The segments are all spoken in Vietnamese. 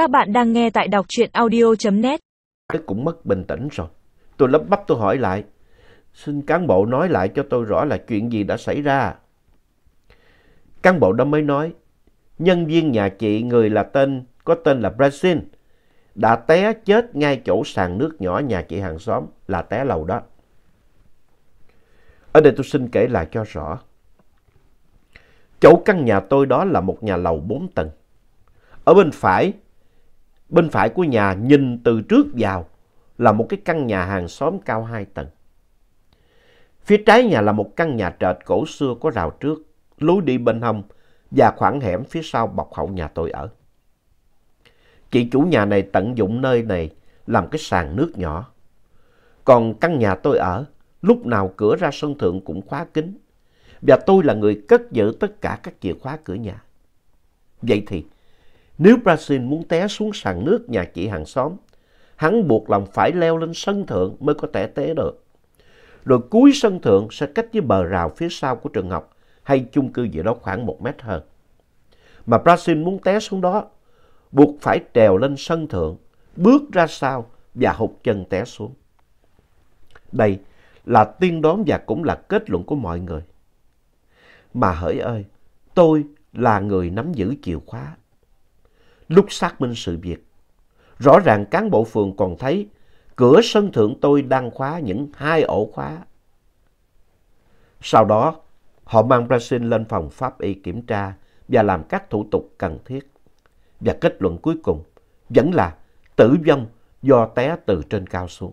Các bạn đang nghe tại đọc truyện audio.net. Cũng mất bình tĩnh rồi. Tôi lấp bắp tôi hỏi lại. Xin cán bộ nói lại cho tôi rõ là chuyện gì đã xảy ra. Cán bộ đó mới nói. Nhân viên nhà chị người là tên, có tên là Brazil. Đã té chết ngay chỗ sàn nước nhỏ nhà chị hàng xóm là té lầu đó. Ở đây tôi xin kể lại cho rõ. Chỗ căn nhà tôi đó là một nhà lầu 4 tầng. Ở bên phải, bên phải của nhà nhìn từ trước vào là một cái căn nhà hàng xóm cao 2 tầng. Phía trái nhà là một căn nhà trệt cổ xưa có rào trước, lối đi bên hông và khoảng hẻm phía sau bọc hậu nhà tôi ở. Chị chủ nhà này tận dụng nơi này làm cái sàn nước nhỏ. Còn căn nhà tôi ở, lúc nào cửa ra sân thượng cũng khóa kín. Và tôi là người cất giữ tất cả các chìa khóa cửa nhà. Vậy thì, nếu Brazil muốn té xuống sàn nước nhà chị hàng xóm, hắn buộc lòng phải leo lên sân thượng mới có thể té được. Rồi cuối sân thượng sẽ cách với bờ rào phía sau của trường học hay chung cư gì đó khoảng một mét hơn. Mà Brazil muốn té xuống đó, buộc phải trèo lên sân thượng, bước ra sau và hụt chân té xuống. Đây là tiên đoán và cũng là kết luận của mọi người. Mà hỡi ơi, tôi là người nắm giữ chìa khóa. Lúc xác minh sự việc, rõ ràng cán bộ phường còn thấy cửa sân thượng tôi đang khóa những hai ổ khóa. Sau đó, họ mang Brazil lên phòng pháp y kiểm tra và làm các thủ tục cần thiết. Và kết luận cuối cùng vẫn là tử vong do té từ trên cao xuống.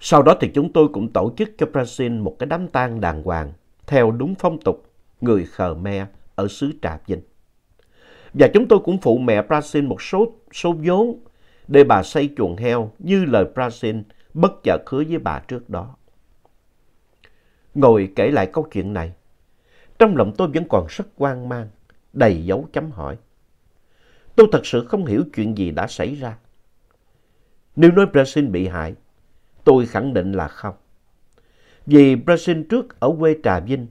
Sau đó thì chúng tôi cũng tổ chức cho Brazil một cái đám tang đàng hoàng theo đúng phong tục người Khmer ở xứ Trà Vinh. Và chúng tôi cũng phụ mẹ Brazil một số, số vốn để bà xây chuồng heo như lời Brazil bất chợt hứa với bà trước đó. Ngồi kể lại câu chuyện này, trong lòng tôi vẫn còn rất hoang mang, đầy dấu chấm hỏi. Tôi thật sự không hiểu chuyện gì đã xảy ra. Nếu nói Brazil bị hại, tôi khẳng định là không. Vì Brazil trước ở quê Trà Vinh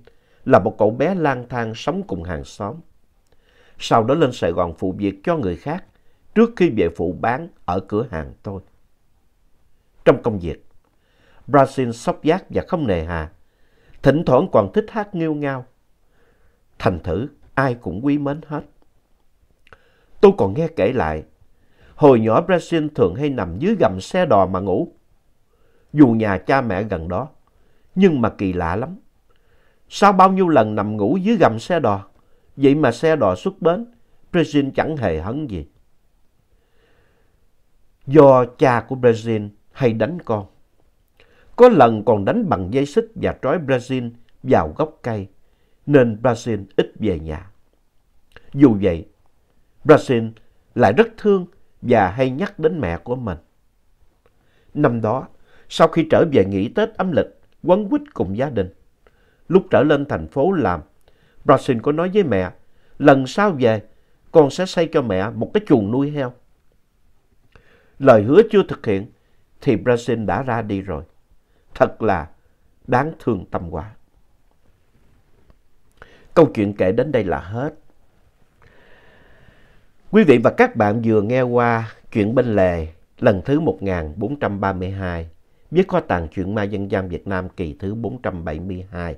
là một cậu bé lang thang sống cùng hàng xóm. Sau đó lên Sài Gòn phụ việc cho người khác trước khi về phụ bán ở cửa hàng tôi. Trong công việc, Brazil sóc giác và không nề hà, thỉnh thoảng còn thích hát nghêu ngao. Thành thử, ai cũng quý mến hết. Tôi còn nghe kể lại, hồi nhỏ Brazil thường hay nằm dưới gầm xe đò mà ngủ. Dù nhà cha mẹ gần đó, nhưng mà kỳ lạ lắm. sao bao nhiêu lần nằm ngủ dưới gầm xe đò, vậy mà xe đò xuất bến, Brazil chẳng hề hấn gì. Do cha của Brazil hay đánh con. Có lần còn đánh bằng dây xích và trói Brazil vào gốc cây, nên Brazil ít về nhà. Dù vậy, Brazil lại rất thương và hay nhắc đến mẹ của mình. Năm đó, sau khi trở về nghỉ Tết âm lịch, quấn quýt cùng gia đình, lúc trở lên thành phố làm, Brazil có nói với mẹ, lần sau về, con sẽ xây cho mẹ một cái chuồng nuôi heo. Lời hứa chưa thực hiện, thì Brazil đã ra đi rồi. Thật là đáng thương tâm quá. Câu chuyện kể đến đây là hết. Quý vị và các bạn vừa nghe qua chuyện bên lề lần thứ 1432 với kho tàng truyện ma dân gian Việt Nam kỳ thứ 472.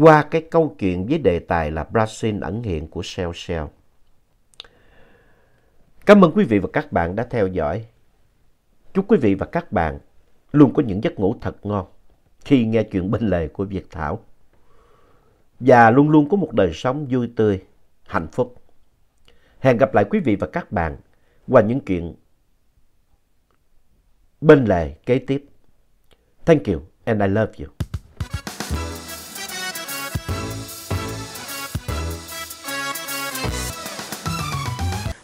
Qua cái câu chuyện với đề tài là Brazil ẩn hiện của Shell Shell. Cảm ơn quý vị và các bạn đã theo dõi. Chúc quý vị và các bạn luôn có những giấc ngủ thật ngon khi nghe chuyện bên lề của Việt Thảo. Và luôn luôn có một đời sống vui tươi, hạnh phúc. Hẹn gặp lại quý vị và các bạn qua những chuyện bên lề kế tiếp. Thank you and I love you.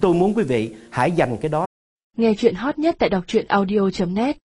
tôi muốn quý vị hãy dành cái đó. Nghe chuyện hot nhất tại đọc truyện audio.net